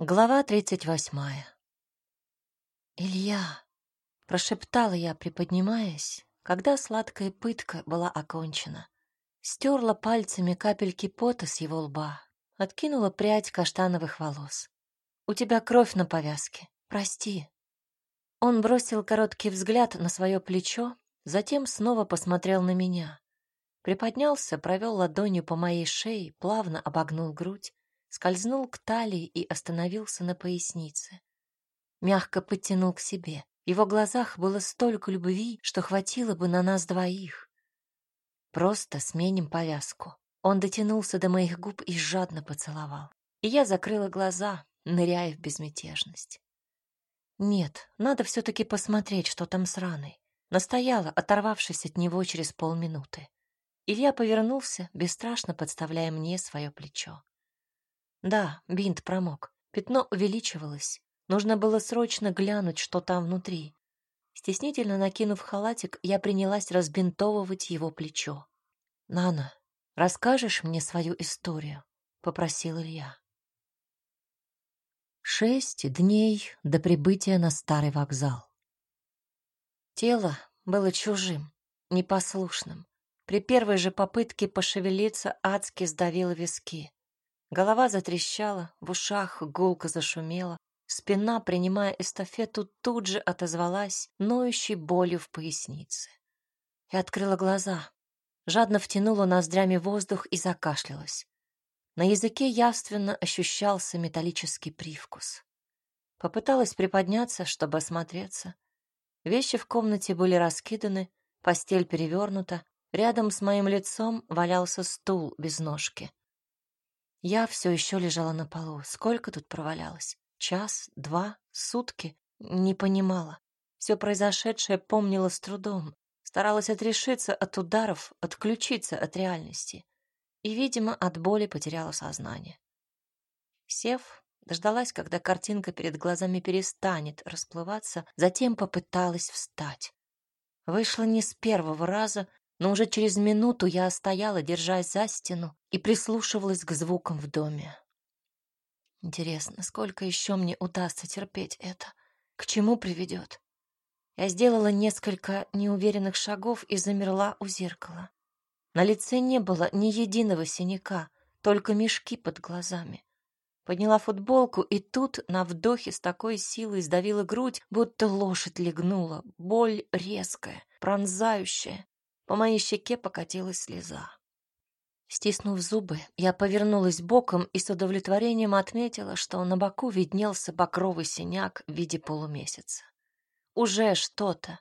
Глава тридцать восьмая. «Илья!» — прошептала я, приподнимаясь, когда сладкая пытка была окончена. Стерла пальцами капельки пота с его лба, откинула прядь каштановых волос. «У тебя кровь на повязке. Прости». Он бросил короткий взгляд на свое плечо, затем снова посмотрел на меня. Приподнялся, провел ладонью по моей шее, плавно обогнул грудь, скользнул к талии и остановился на пояснице. Мягко подтянул к себе. В его глазах было столько любви, что хватило бы на нас двоих. Просто сменим повязку. Он дотянулся до моих губ и жадно поцеловал. И я закрыла глаза, ныряя в безмятежность. Нет, надо все-таки посмотреть, что там с раной. Настояла, оторвавшись от него через полминуты. Илья повернулся, бесстрашно подставляя мне свое плечо. Да, бинт промок. Пятно увеличивалось. Нужно было срочно глянуть, что там внутри. Стеснительно накинув халатик, я принялась разбинтовывать его плечо. «Нана, расскажешь мне свою историю?» — попросил Илья. Шесть дней до прибытия на старый вокзал. Тело было чужим, непослушным. При первой же попытке пошевелиться адски сдавило виски. Голова затрещала, в ушах гулко зашумела, спина, принимая эстафету, тут же отозвалась ноющей болью в пояснице. Я открыла глаза, жадно втянула ноздрями воздух и закашлялась. На языке явственно ощущался металлический привкус. Попыталась приподняться, чтобы осмотреться. Вещи в комнате были раскиданы, постель перевернута, рядом с моим лицом валялся стул без ножки. Я все еще лежала на полу. Сколько тут провалялась? Час, два, сутки? Не понимала. Все произошедшее помнила с трудом. Старалась отрешиться от ударов, отключиться от реальности. И, видимо, от боли потеряла сознание. Сев, дождалась, когда картинка перед глазами перестанет расплываться, затем попыталась встать. Вышла не с первого раза, но уже через минуту я стояла, держась за стену, и прислушивалась к звукам в доме. Интересно, сколько еще мне удастся терпеть это? К чему приведет? Я сделала несколько неуверенных шагов и замерла у зеркала. На лице не было ни единого синяка, только мешки под глазами. Подняла футболку, и тут на вдохе с такой силой сдавила грудь, будто лошадь легнула. Боль резкая, пронзающая. По моей щеке покатилась слеза. Стиснув зубы, я повернулась боком и с удовлетворением отметила, что на боку виднелся бакровый синяк в виде полумесяца. Уже что-то.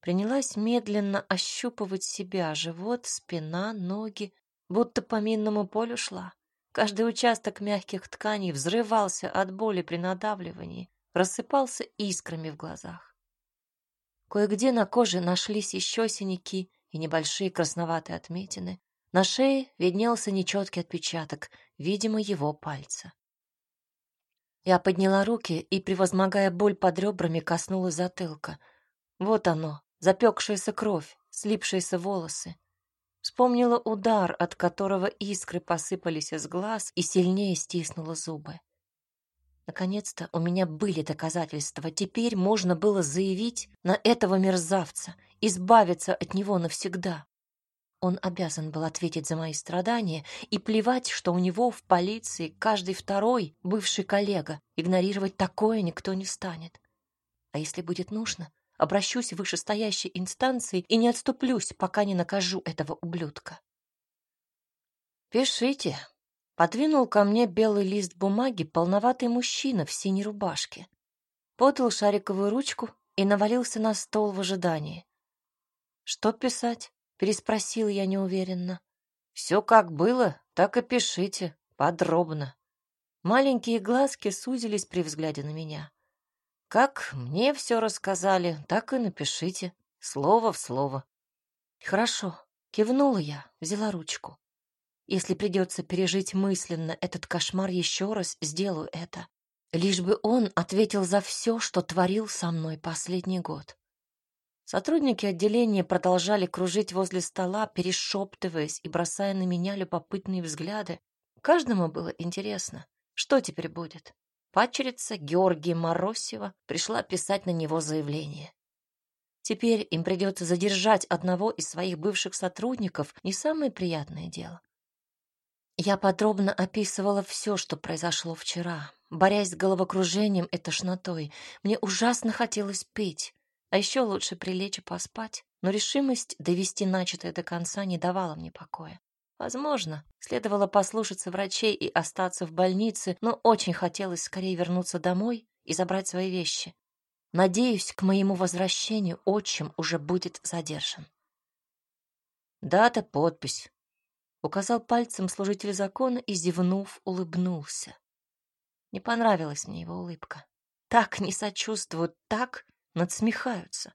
Принялась медленно ощупывать себя, живот, спина, ноги, будто по минному полю шла. Каждый участок мягких тканей взрывался от боли при надавливании, рассыпался искрами в глазах. Кое-где на коже нашлись еще синяки, и небольшие красноватые отметины. На шее виднелся нечеткий отпечаток, видимо, его пальца. Я подняла руки и, превозмогая боль под ребрами, коснулась затылка. Вот оно, запекшаяся кровь, слипшиеся волосы. Вспомнила удар, от которого искры посыпались из глаз и сильнее стиснула зубы. Наконец-то у меня были доказательства. Теперь можно было заявить на этого мерзавца, избавиться от него навсегда. Он обязан был ответить за мои страдания и плевать, что у него в полиции каждый второй бывший коллега. Игнорировать такое никто не станет. А если будет нужно, обращусь в вышестоящей инстанции и не отступлюсь, пока не накажу этого ублюдка. «Пишите», Подвинул ко мне белый лист бумаги полноватый мужчина в синей рубашке. Подал шариковую ручку и навалился на стол в ожидании. «Что писать?» — переспросил я неуверенно. «Все как было, так и пишите, подробно». Маленькие глазки сузились при взгляде на меня. «Как мне все рассказали, так и напишите, слово в слово». «Хорошо», — кивнула я, взяла ручку. Если придется пережить мысленно этот кошмар еще раз, сделаю это. Лишь бы он ответил за все, что творил со мной последний год. Сотрудники отделения продолжали кружить возле стола, перешептываясь и бросая на меня любопытные взгляды. Каждому было интересно, что теперь будет. Пачерица Георгия Моросева пришла писать на него заявление. Теперь им придется задержать одного из своих бывших сотрудников, не самое приятное дело. Я подробно описывала все, что произошло вчера, борясь с головокружением и тошнотой. Мне ужасно хотелось пить, а еще лучше прилечь и поспать, но решимость довести начатое до конца не давала мне покоя. Возможно, следовало послушаться врачей и остаться в больнице, но очень хотелось скорее вернуться домой и забрать свои вещи. Надеюсь, к моему возвращению отчим уже будет задержан. Дата, подпись. Указал пальцем служитель закона и, зевнув, улыбнулся. Не понравилась мне его улыбка. Так не сочувствуют, так надсмехаются.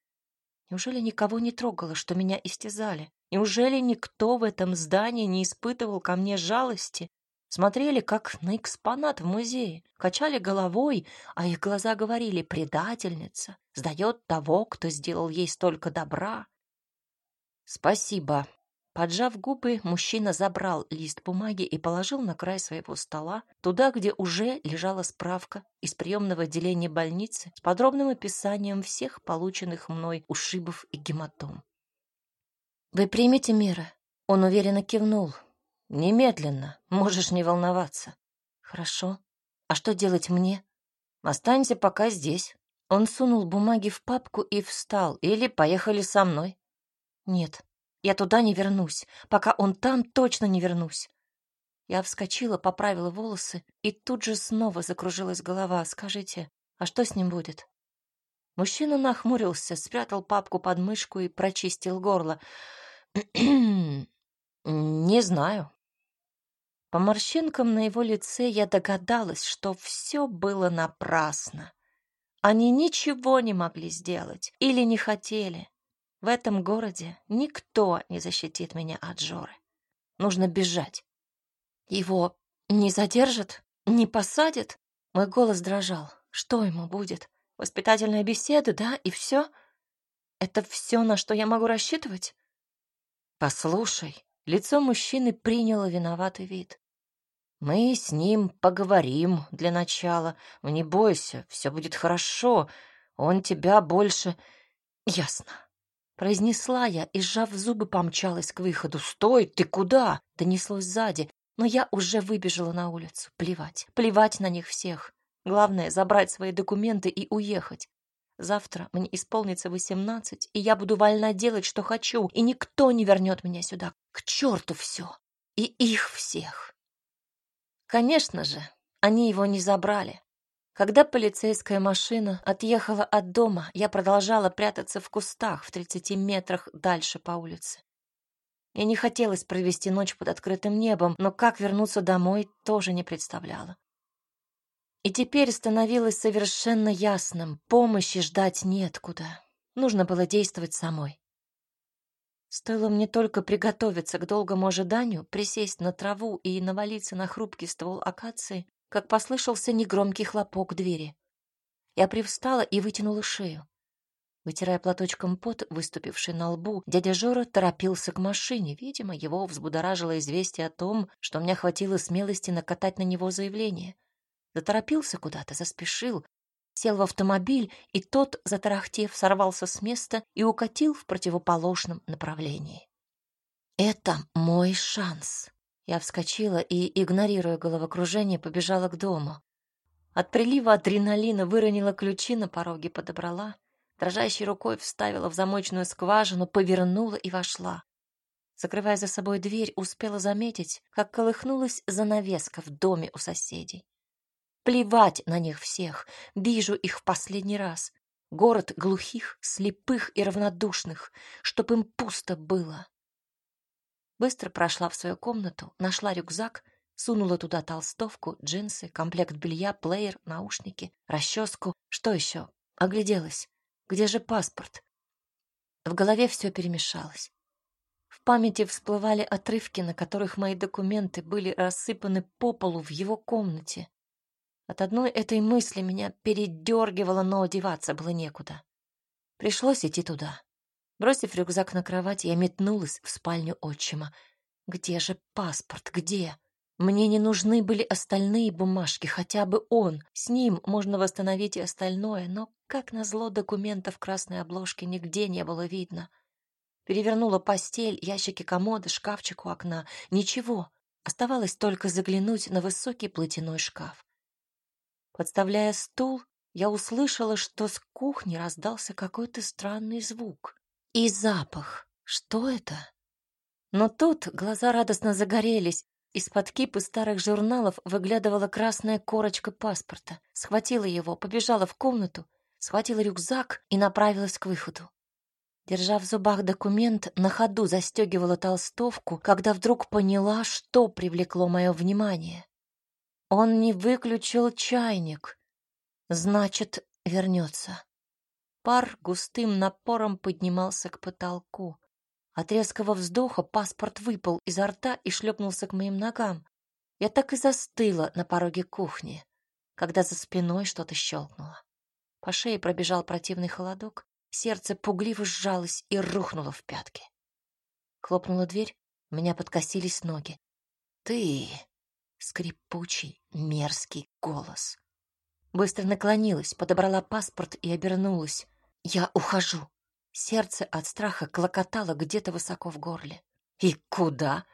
Неужели никого не трогало, что меня истязали? Неужели никто в этом здании не испытывал ко мне жалости? Смотрели, как на экспонат в музее, качали головой, а их глаза говорили «предательница, сдает того, кто сделал ей столько добра». «Спасибо», Поджав губы, мужчина забрал лист бумаги и положил на край своего стола, туда, где уже лежала справка из приемного отделения больницы с подробным описанием всех полученных мной ушибов и гематом. «Вы примете меры?» Он уверенно кивнул. «Немедленно. Можешь не волноваться». «Хорошо. А что делать мне?» «Останься пока здесь». Он сунул бумаги в папку и встал. «Или поехали со мной». «Нет, я туда не вернусь. Пока он там, точно не вернусь. Я вскочила, поправила волосы, и тут же снова закружилась голова. Скажите, а что с ним будет? Мужчина нахмурился, спрятал папку под мышку и прочистил горло. «Не знаю». По морщинкам на его лице я догадалась, что все было напрасно. Они ничего не могли сделать или не хотели. В этом городе никто не защитит меня от Жоры. Нужно бежать. Его не задержат? Не посадят? Мой голос дрожал. Что ему будет? Воспитательная беседа, да, и все? Это все, на что я могу рассчитывать? Послушай, лицо мужчины приняло виноватый вид. Мы с ним поговорим для начала. Не бойся, все будет хорошо. Он тебя больше... Ясно. Произнесла я и, сжав зубы, помчалась к выходу. «Стой! Ты куда?» — донеслось сзади. Но я уже выбежала на улицу. Плевать. Плевать на них всех. Главное — забрать свои документы и уехать. Завтра мне исполнится восемнадцать, и я буду вольна делать, что хочу, и никто не вернет меня сюда. К черту все. И их всех. Конечно же, они его не забрали. Когда полицейская машина отъехала от дома, я продолжала прятаться в кустах в 30 метрах дальше по улице. Я не хотелось провести ночь под открытым небом, но как вернуться домой, тоже не представляла. И теперь становилось совершенно ясным, помощи ждать неоткуда. Нужно было действовать самой. Стоило мне только приготовиться к долгому ожиданию, присесть на траву и навалиться на хрупкий ствол акации, как послышался негромкий хлопок двери. Я привстала и вытянула шею. Вытирая платочком пот, выступивший на лбу, дядя Жора торопился к машине. Видимо, его взбудоражило известие о том, что мне хватило смелости накатать на него заявление. Заторопился куда-то, заспешил, сел в автомобиль, и тот, затарахтев, сорвался с места и укатил в противоположном направлении. «Это мой шанс», я вскочила и, игнорируя головокружение, побежала к дому. От прилива адреналина выронила ключи на пороге, подобрала. Дрожащей рукой вставила в замочную скважину, повернула и вошла. Закрывая за собой дверь, успела заметить, как колыхнулась занавеска в доме у соседей. Плевать на них всех, вижу их в последний раз. Город глухих, слепых и равнодушных, чтоб им пусто было. Быстро прошла в свою комнату, нашла рюкзак, сунула туда толстовку, джинсы, комплект белья, плеер, наушники, расческу. Что еще? Огляделась. Где же паспорт? В голове все перемешалось. В памяти всплывали отрывки, на которых мои документы были рассыпаны по полу в его комнате. От одной этой мысли меня передергивало, но одеваться было некуда. Пришлось идти туда. Бросив рюкзак на кровать, я метнулась в спальню отчима. Где же паспорт? Где? Мне не нужны были остальные бумажки, хотя бы он. С ним можно восстановить и остальное, но, как назло, документов красной обложки нигде не было видно. Перевернула постель, ящики комода, шкафчик у окна. Ничего. Оставалось только заглянуть на высокий платяной шкаф. Подставляя стул, я услышала, что с кухни раздался какой-то странный звук. И запах. Что это? Но тут глаза радостно загорелись. Из-под кипы старых журналов выглядывала красная корочка паспорта. Схватила его, побежала в комнату, схватила рюкзак и направилась к выходу. Держа в зубах документ, на ходу застегивала толстовку, когда вдруг поняла, что привлекло мое внимание. Он не выключил чайник. Значит, вернется. Пар густым напором поднимался к потолку. От резкого вздоха паспорт выпал изо рта и шлепнулся к моим ногам. Я так и застыла на пороге кухни, когда за спиной что-то щелкнуло. По шее пробежал противный холодок, сердце пугливо сжалось и рухнуло в пятки. Хлопнула дверь, у меня подкосились ноги. «Ты!» — скрипучий, мерзкий голос. Быстро наклонилась, подобрала паспорт и обернулась. «Я ухожу!» Сердце от страха клокотало где-то высоко в горле. «И куда?»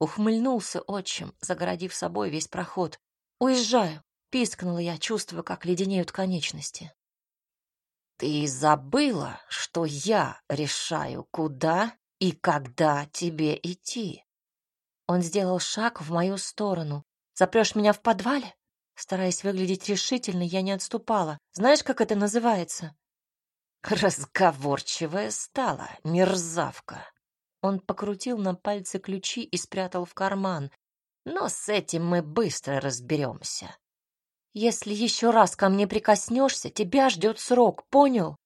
Ухмыльнулся отчим, загородив собой весь проход. «Уезжаю!» — пискнула я, чувствуя, как леденеют конечности. «Ты забыла, что я решаю, куда и когда тебе идти?» Он сделал шаг в мою сторону. «Запрешь меня в подвале?» Стараясь выглядеть решительно, я не отступала. «Знаешь, как это называется?» Разговорчивая стала, мерзавка. Он покрутил на пальце ключи и спрятал в карман. Но с этим мы быстро разберемся. Если еще раз ко мне прикоснешься, тебя ждет срок, понял?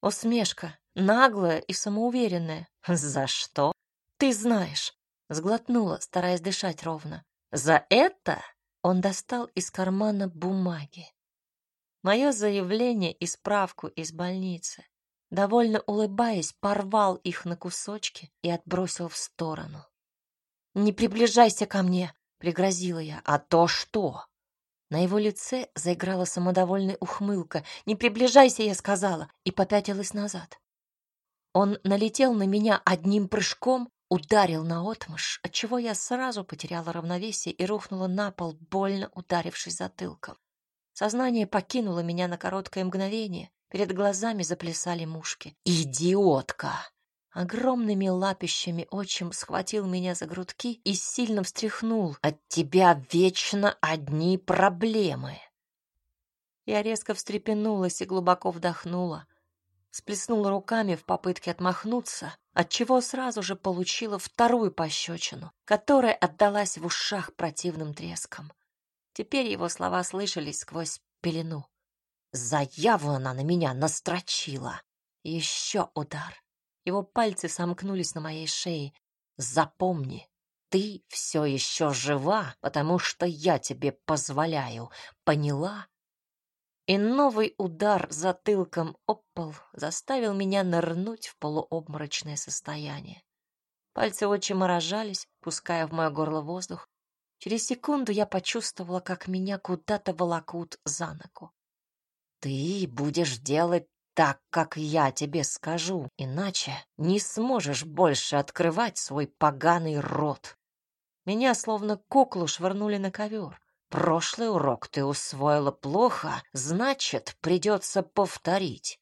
Усмешка, наглая и самоуверенная. За что? Ты знаешь. Сглотнула, стараясь дышать ровно. За это? Он достал из кармана бумаги мое заявление и справку из больницы. Довольно улыбаясь, порвал их на кусочки и отбросил в сторону. «Не приближайся ко мне!» — пригрозила я. «А то что?» На его лице заиграла самодовольная ухмылка. «Не приближайся!» — я сказала, и попятилась назад. Он налетел на меня одним прыжком, ударил наотмашь, отчего я сразу потеряла равновесие и рухнула на пол, больно ударившись затылком. Сознание покинуло меня на короткое мгновение. Перед глазами заплясали мушки. «Идиотка!» Огромными лапищами отчим схватил меня за грудки и сильно встряхнул. «От тебя вечно одни проблемы!» Я резко встрепенулась и глубоко вдохнула. Сплеснула руками в попытке отмахнуться, отчего сразу же получила вторую пощечину, которая отдалась в ушах противным треском. Теперь его слова слышались сквозь пелену. Заяву она на меня настрочила. Еще удар. Его пальцы сомкнулись на моей шее. Запомни, ты все еще жива, потому что я тебе позволяю. Поняла? И новый удар затылком об заставил меня нырнуть в полуобморочное состояние. Пальцы очень морожались, пуская в мое горло воздух, Через секунду я почувствовала, как меня куда-то волокут за ногу. «Ты будешь делать так, как я тебе скажу, иначе не сможешь больше открывать свой поганый рот». Меня словно куклу швырнули на ковер. Прошлый урок ты усвоила плохо, значит, придется повторить.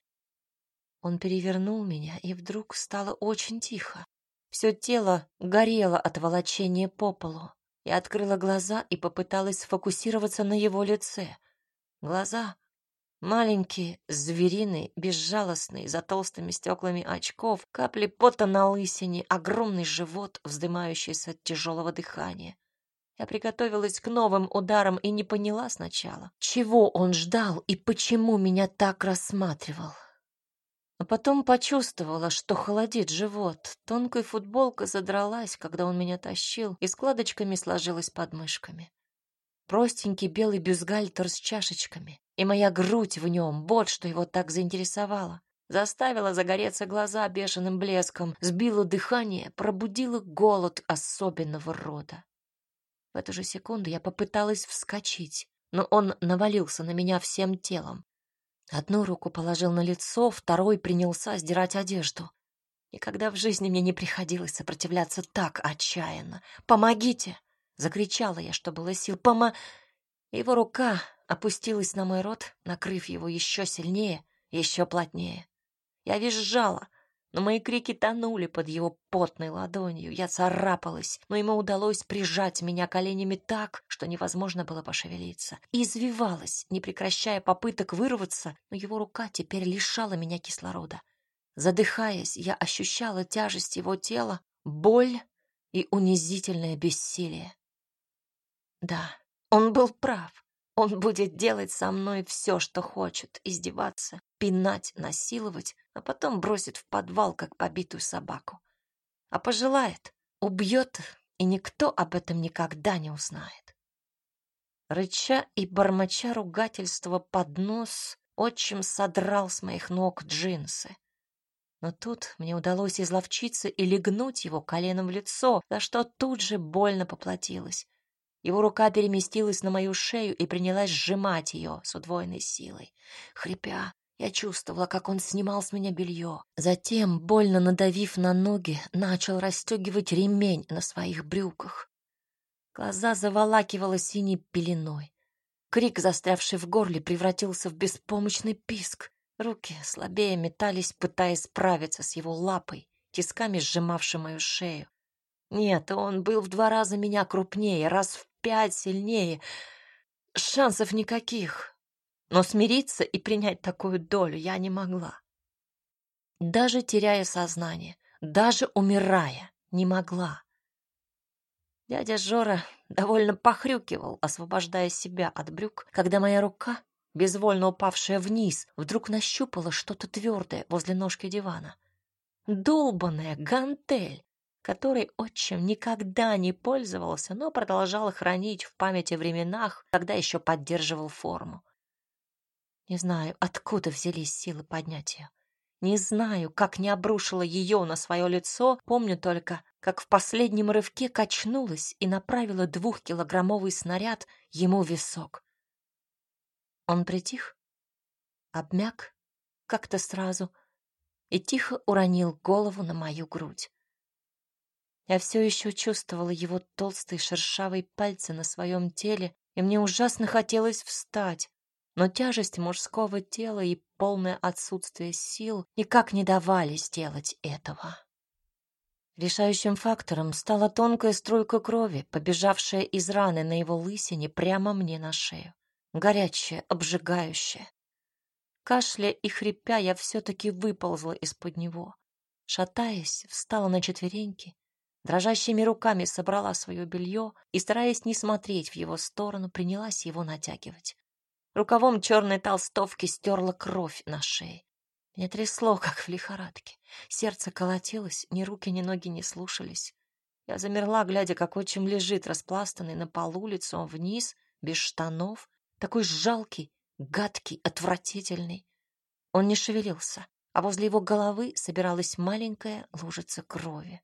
Он перевернул меня, и вдруг стало очень тихо. Все тело горело от волочения по полу. Я открыла глаза и попыталась сфокусироваться на его лице. Глаза маленькие, звериные, безжалостные, за толстыми стеклами очков, капли пота на лысине, огромный живот, вздымающийся от тяжелого дыхания. Я приготовилась к новым ударам и не поняла сначала, чего он ждал и почему меня так рассматривал. А потом почувствовала, что холодит живот. Тонкая футболка задралась, когда он меня тащил, и складочками сложилась под мышками. Простенький белый бюстгальтер с чашечками. И моя грудь в нем, вот что его так заинтересовало. Заставила загореться глаза бешеным блеском, сбила дыхание, пробудила голод особенного рода. В эту же секунду я попыталась вскочить, но он навалился на меня всем телом. Одну руку положил на лицо, второй принялся сдирать одежду. Никогда в жизни мне не приходилось сопротивляться так отчаянно. «Помогите!» — закричала я, что было сил. «Помо...» Его рука опустилась на мой рот, накрыв его еще сильнее, еще плотнее. Я визжала, но мои крики тонули под его потной ладонью. Я царапалась, но ему удалось прижать меня коленями так, что невозможно было пошевелиться. И извивалась, не прекращая попыток вырваться, но его рука теперь лишала меня кислорода. Задыхаясь, я ощущала тяжесть его тела, боль и унизительное бессилие. Да, он был прав. Он будет делать со мной все, что хочет, издеваться, пинать, насиловать, а потом бросит в подвал, как побитую собаку. А пожелает, убьет, и никто об этом никогда не узнает. Рыча и бормоча ругательства под нос, отчим содрал с моих ног джинсы. Но тут мне удалось изловчиться и легнуть его коленом в лицо, за что тут же больно поплатилась. Его рука переместилась на мою шею и принялась сжимать ее с удвоенной силой. Хрипя, я чувствовала, как он снимал с меня белье. Затем, больно надавив на ноги, начал расстегивать ремень на своих брюках. Глаза заволакивало синей пеленой. Крик, застрявший в горле, превратился в беспомощный писк. Руки слабее метались, пытаясь справиться с его лапой, тисками сжимавшей мою шею. Нет, он был в два раза меня крупнее, раз в пять сильнее. Шансов никаких. Но смириться и принять такую долю я не могла. Даже теряя сознание, даже умирая, не могла. Дядя Жора довольно похрюкивал, освобождая себя от брюк, когда моя рука, безвольно упавшая вниз, вдруг нащупала что-то твердое возле ножки дивана. Долбаная гантель! Которой отчим никогда не пользовался, но продолжал хранить в памяти временах, когда еще поддерживал форму. Не знаю, откуда взялись силы поднять ее. Не знаю, как не обрушила ее на свое лицо, помню только, как в последнем рывке качнулась и направила двухкилограммовый снаряд ему в висок. Он притих, обмяк как-то сразу и тихо уронил голову на мою грудь. Я все еще чувствовала его толстые шершавые пальцы на своем теле, и мне ужасно хотелось встать. Но тяжесть мужского тела и полное отсутствие сил никак не давали сделать этого. Решающим фактором стала тонкая струйка крови, побежавшая из раны на его лысине прямо мне на шею. Горячая, обжигающая. Кашля и хрипя, я все-таки выползла из-под него. Шатаясь, встала на четвереньки Дрожащими руками собрала свое белье и, стараясь не смотреть в его сторону, принялась его натягивать. Рукавом черной толстовки стерла кровь на шее. Меня трясло, как в лихорадке. Сердце колотилось, ни руки, ни ноги не слушались. Я замерла, глядя, как отчим лежит, распластанный на полу, лицом вниз, без штанов, такой жалкий, гадкий, отвратительный. Он не шевелился, а возле его головы собиралась маленькая лужица крови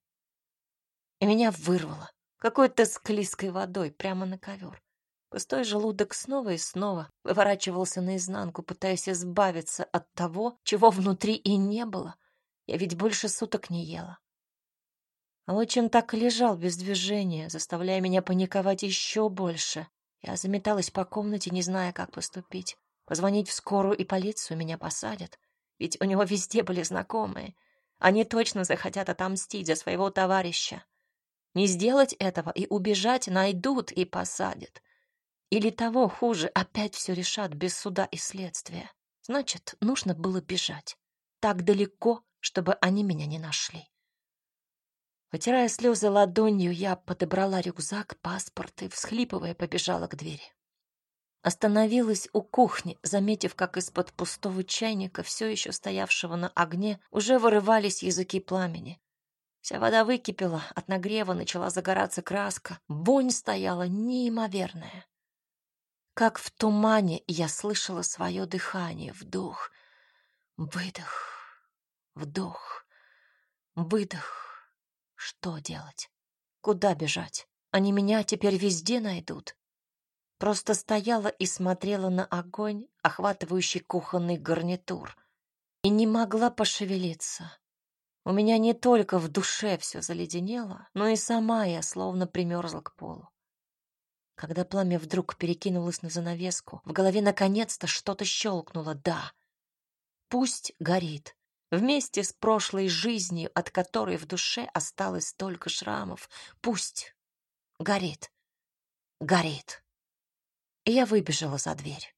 и меня вырвало какой-то склизкой водой прямо на ковер. Пустой желудок снова и снова выворачивался наизнанку, пытаясь избавиться от того, чего внутри и не было. Я ведь больше суток не ела. А отчим так лежал без движения, заставляя меня паниковать еще больше. Я заметалась по комнате, не зная, как поступить. Позвонить в скорую и полицию меня посадят. Ведь у него везде были знакомые. Они точно захотят отомстить за своего товарища. Не сделать этого и убежать найдут и посадят. Или того хуже, опять все решат без суда и следствия. Значит, нужно было бежать. Так далеко, чтобы они меня не нашли. Вытирая слезы ладонью, я подобрала рюкзак, паспорт и, всхлипывая, побежала к двери. Остановилась у кухни, заметив, как из-под пустого чайника, все еще стоявшего на огне, уже вырывались языки пламени. Вся вода выкипела, от нагрева начала загораться краска. Вонь стояла неимоверная. Как в тумане я слышала свое дыхание. Вдох, выдох, вдох, выдох. Что делать? Куда бежать? Они меня теперь везде найдут. Просто стояла и смотрела на огонь, охватывающий кухонный гарнитур, и не могла пошевелиться. У меня не только в душе все заледенело, но и сама я словно примерзла к полу. Когда пламя вдруг перекинулось на занавеску, в голове наконец-то что-то щелкнуло. Да, пусть горит. Вместе с прошлой жизнью, от которой в душе осталось столько шрамов. Пусть горит. Горит. И я выбежала за дверь.